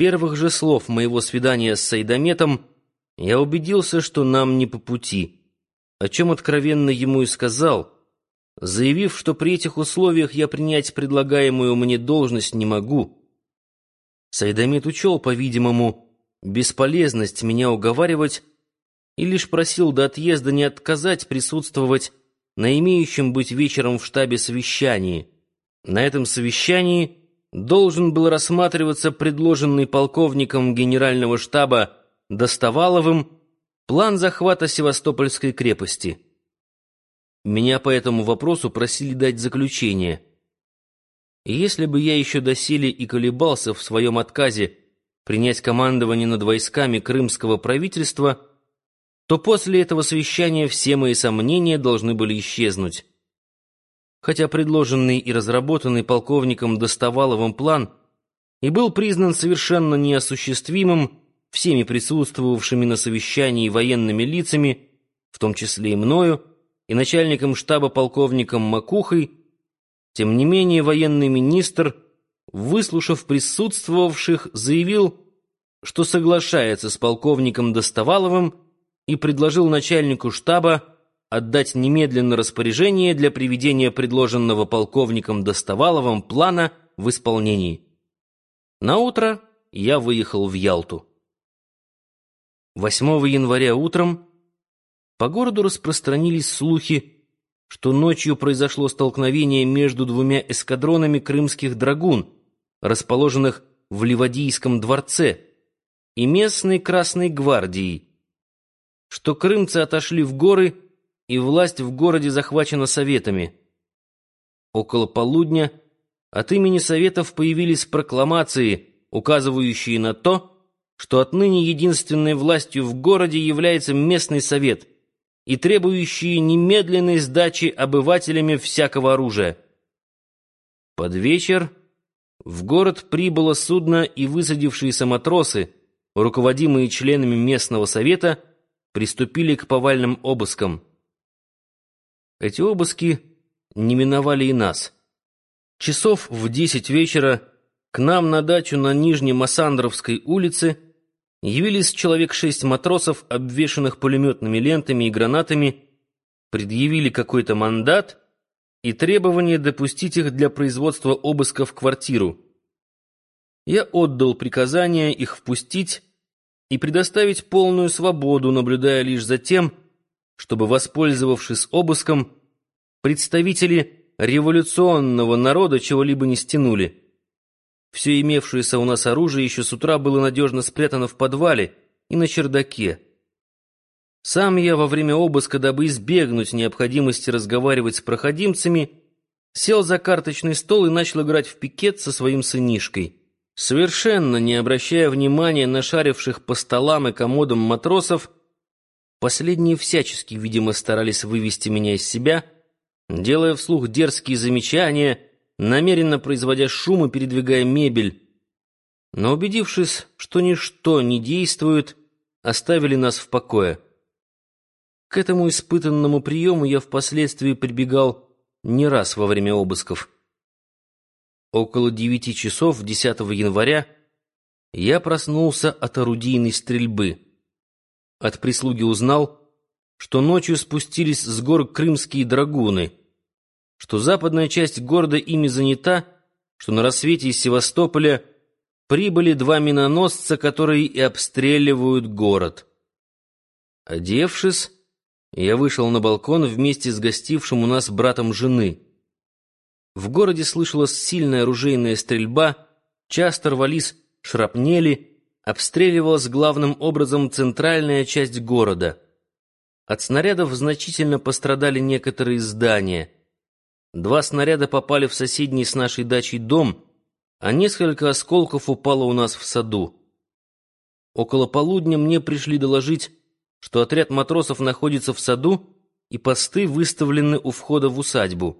первых же слов моего свидания с Сайдаметом я убедился, что нам не по пути, о чем откровенно ему и сказал, заявив, что при этих условиях я принять предлагаемую мне должность не могу. Сайдамет учел, по-видимому, бесполезность меня уговаривать и лишь просил до отъезда не отказать присутствовать на имеющем быть вечером в штабе совещании. На этом совещании должен был рассматриваться предложенный полковником генерального штаба Достоваловым план захвата Севастопольской крепости. Меня по этому вопросу просили дать заключение. И если бы я еще доселе и колебался в своем отказе принять командование над войсками крымского правительства, то после этого совещания все мои сомнения должны были исчезнуть хотя предложенный и разработанный полковником Достоваловым план и был признан совершенно неосуществимым всеми присутствовавшими на совещании военными лицами, в том числе и мною, и начальником штаба полковником Макухой, тем не менее военный министр, выслушав присутствовавших, заявил, что соглашается с полковником Достоваловым и предложил начальнику штаба отдать немедленно распоряжение для приведения предложенного полковником Достоваловым плана в исполнении. На утро я выехал в Ялту. 8 января утром по городу распространились слухи, что ночью произошло столкновение между двумя эскадронами крымских драгун, расположенных в Ливадийском дворце, и местной Красной гвардией, что крымцы отошли в горы и власть в городе захвачена советами. Около полудня от имени советов появились прокламации, указывающие на то, что отныне единственной властью в городе является местный совет и требующие немедленной сдачи обывателями всякого оружия. Под вечер в город прибыло судно и высадившиеся матросы, руководимые членами местного совета, приступили к повальным обыскам. Эти обыски не миновали и нас. Часов в десять вечера к нам на дачу на Нижней Массандровской улице явились человек шесть матросов, обвешанных пулеметными лентами и гранатами, предъявили какой-то мандат и требование допустить их для производства обыска в квартиру. Я отдал приказание их впустить и предоставить полную свободу, наблюдая лишь за тем, чтобы, воспользовавшись обыском, представители революционного народа чего-либо не стянули. Все имевшееся у нас оружие еще с утра было надежно спрятано в подвале и на чердаке. Сам я во время обыска, дабы избегнуть необходимости разговаривать с проходимцами, сел за карточный стол и начал играть в пикет со своим сынишкой. Совершенно не обращая внимания на шаривших по столам и комодам матросов, Последние всячески, видимо, старались вывести меня из себя, делая вслух дерзкие замечания, намеренно производя шум и передвигая мебель. Но убедившись, что ничто не действует, оставили нас в покое. К этому испытанному приему я впоследствии прибегал не раз во время обысков. Около девяти часов 10 января я проснулся от орудийной стрельбы. От прислуги узнал, что ночью спустились с гор крымские драгуны, что западная часть города ими занята, что на рассвете из Севастополя прибыли два миноносца, которые и обстреливают город. Одевшись, я вышел на балкон вместе с гостившим у нас братом жены. В городе слышалась сильная оружейная стрельба, часто рвались шрапнели, обстреливалась главным образом центральная часть города. От снарядов значительно пострадали некоторые здания. Два снаряда попали в соседний с нашей дачей дом, а несколько осколков упало у нас в саду. Около полудня мне пришли доложить, что отряд матросов находится в саду, и посты выставлены у входа в усадьбу.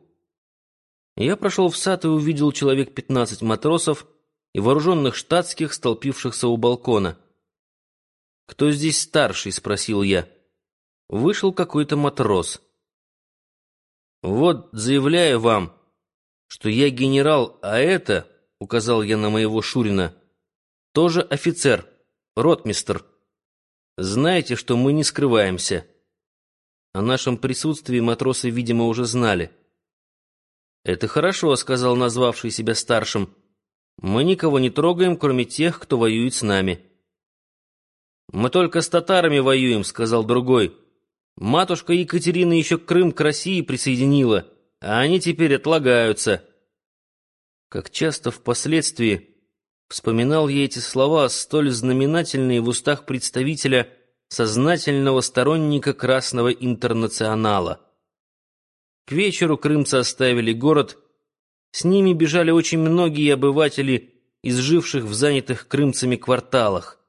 Я прошел в сад и увидел человек пятнадцать матросов, и вооруженных штатских, столпившихся у балкона. «Кто здесь старший?» — спросил я. Вышел какой-то матрос. «Вот, заявляю вам, что я генерал, а это, — указал я на моего Шурина, тоже офицер, ротмистр. Знаете, что мы не скрываемся. О нашем присутствии матросы, видимо, уже знали. «Это хорошо», — сказал назвавший себя старшим. «Мы никого не трогаем, кроме тех, кто воюет с нами». «Мы только с татарами воюем», — сказал другой. «Матушка Екатерина еще Крым к России присоединила, а они теперь отлагаются». Как часто впоследствии вспоминал я эти слова, столь знаменательные в устах представителя сознательного сторонника Красного Интернационала. К вечеру крымцы оставили город. С ними бежали очень многие обыватели из живших в занятых крымцами кварталах.